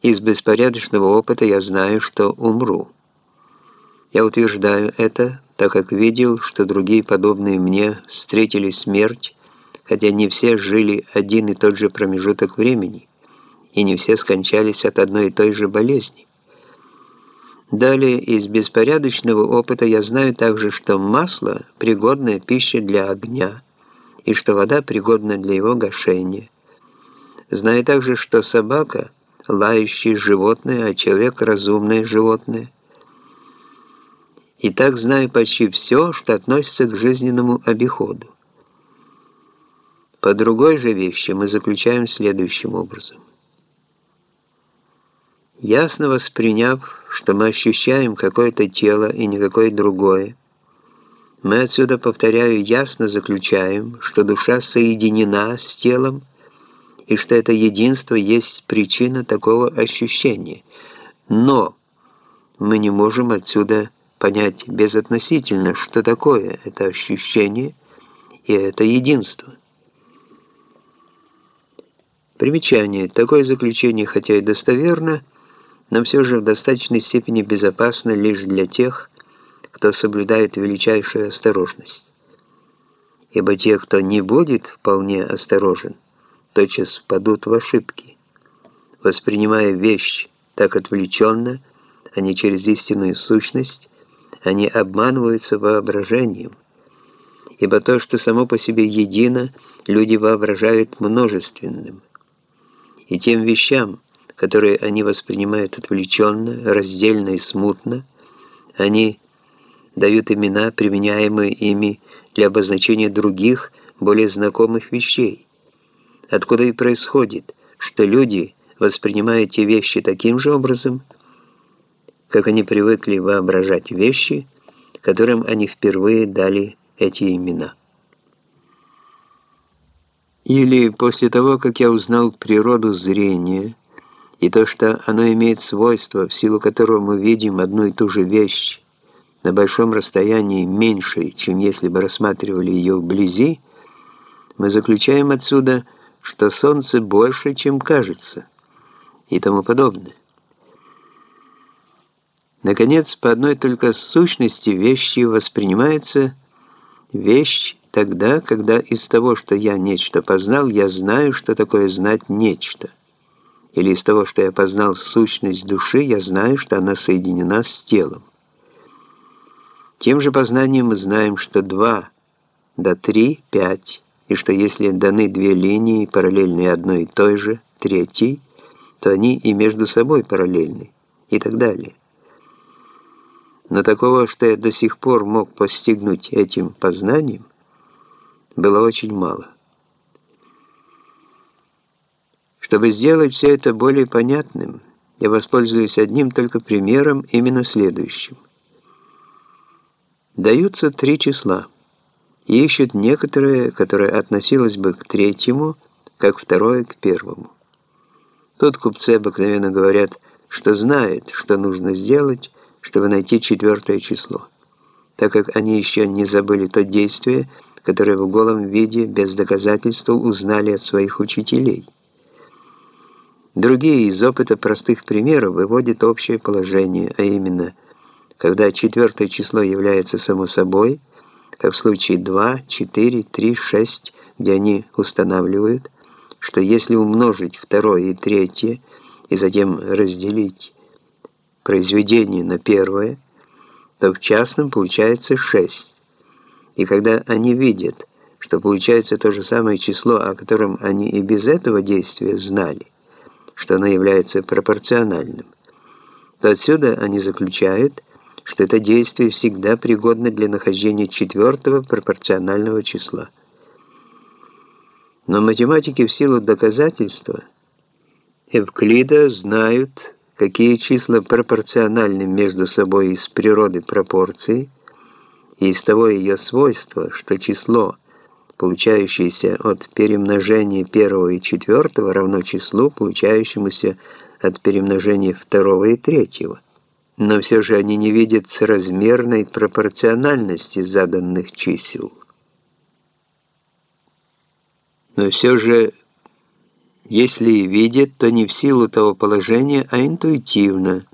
Из беспорядочного опыта я знаю, что умру. Я утверждаю это, так как видел, что другие подобные мне встретили смерть, хотя не все жили один и тот же промежуток времени, и не все скончались от одной и той же болезни. Далее, из беспорядочного опыта я знаю также, что масло – пригодная пища для огня, и что вода пригодна для его гашения. Знаю также, что собака – лающее животное, а человек – разумное животное. И так знаю почти все, что относится к жизненному обиходу. По другой же вещи мы заключаем следующим образом. Ясно восприняв, что мы ощущаем какое-то тело и никакое другое, мы отсюда, повторяю, ясно заключаем, что душа соединена с телом и что это единство есть причина такого ощущения. Но мы не можем отсюда понять безотносительно, что такое это ощущение и это единство. Примечание. Такое заключение, хотя и достоверно, но все же в достаточной степени безопасно лишь для тех, кто соблюдает величайшую осторожность. Ибо те, кто не будет вполне осторожен, тотчас впадут в ошибки, воспринимая вещь так отвлеченно, а не через истинную сущность, они обманываются воображением. Ибо то, что само по себе едино, люди воображают множественным. И тем вещам, которые они воспринимают отвлеченно, раздельно и смутно, они дают имена, применяемые ими для обозначения других, более знакомых вещей. Откуда и происходит, что люди воспринимают те вещи таким же образом, как они привыкли воображать вещи, которым они впервые дали эти имена. Или после того, как я узнал природу зрения, и то, что оно имеет свойство, в силу которого мы видим одну и ту же вещь на большом расстоянии меньше, чем если бы рассматривали ее вблизи, мы заключаем отсюда, что Солнце больше, чем кажется, и тому подобное. Наконец, по одной только сущности вещи воспринимается вещь тогда, когда из того, что я нечто познал, я знаю, что такое знать нечто или из того, что я познал сущность души, я знаю, что она соединена с телом. Тем же познанием мы знаем, что 2 до 3 – 5, и что если даны две линии, параллельные одной и той же, третьей, то они и между собой параллельны, и так далее. Но такого, что я до сих пор мог постигнуть этим познанием, было очень мало. Чтобы сделать все это более понятным, я воспользуюсь одним только примером, именно следующим. Даются три числа, ищут некоторые, которое относилось бы к третьему, как второе к первому. Тут купцы обыкновенно говорят, что знают, что нужно сделать, чтобы найти четвертое число, так как они еще не забыли то действие, которое в голом виде без доказательства узнали от своих учителей. Другие из опыта простых примеров выводят общее положение, а именно, когда четвертое число является само собой, как в случае 2, 4, 3, 6, где они устанавливают, что если умножить второе и третье, и затем разделить произведение на первое, то в частном получается 6. И когда они видят, что получается то же самое число, о котором они и без этого действия знали, что оно является пропорциональным, то отсюда они заключают, что это действие всегда пригодно для нахождения четвертого пропорционального числа. Но математики в силу доказательства Эвклида знают, какие числа пропорциональны между собой из природы пропорции и из того ее свойства, что число – получающееся от перемножения первого и четвертого, равно числу, получающемуся от перемножения второго и третьего. Но все же они не видят соразмерной пропорциональности заданных чисел. Но все же Если и видит, то не в силу того положения, а интуитивно,